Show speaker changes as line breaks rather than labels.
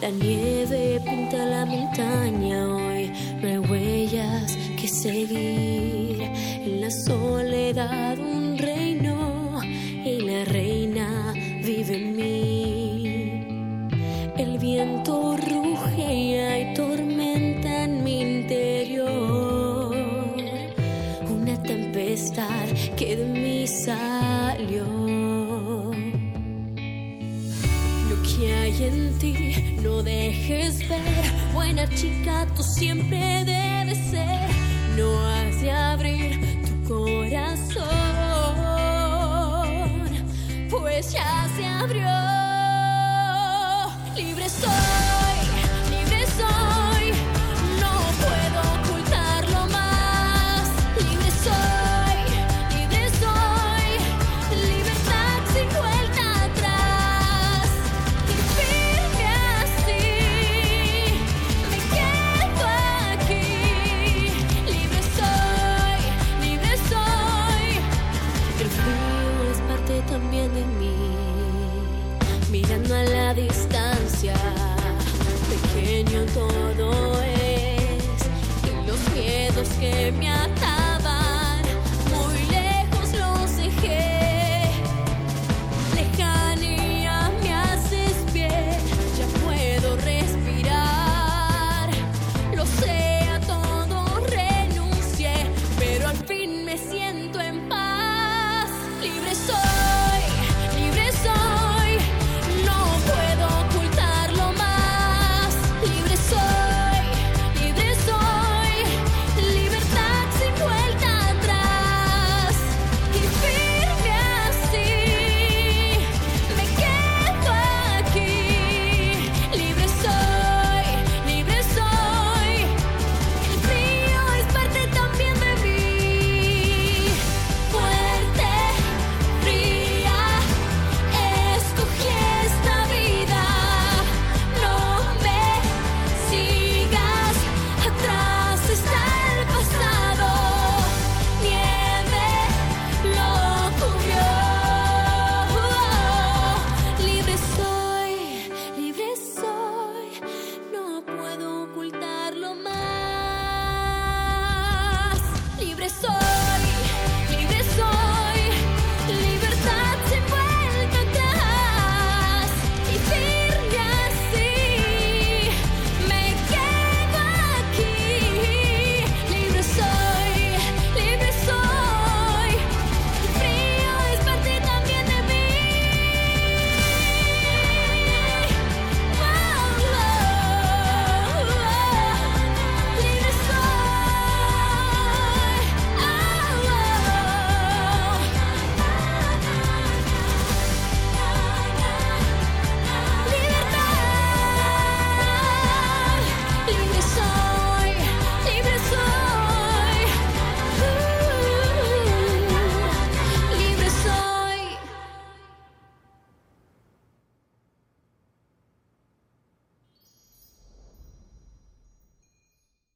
La nieve pinta la montaña hoy, no hay huellas que seguir. En la soledad un reino y la reina vive en mí. El viento ruge y hay tormenta en mi interior. Una tempestad que de mí salió. Que hay en ti, no dejes ver. Buena chica, tú siempre debes ser. No has de abrir tu corazón, pues ya se abrió. distancia, pequeño todo es, y los miedos que me ataban, muy lejos los dejé, lejanía me haces pie, ya puedo respirar, lo sé a todo renuncié, pero al fin me siento en paz, libre soy.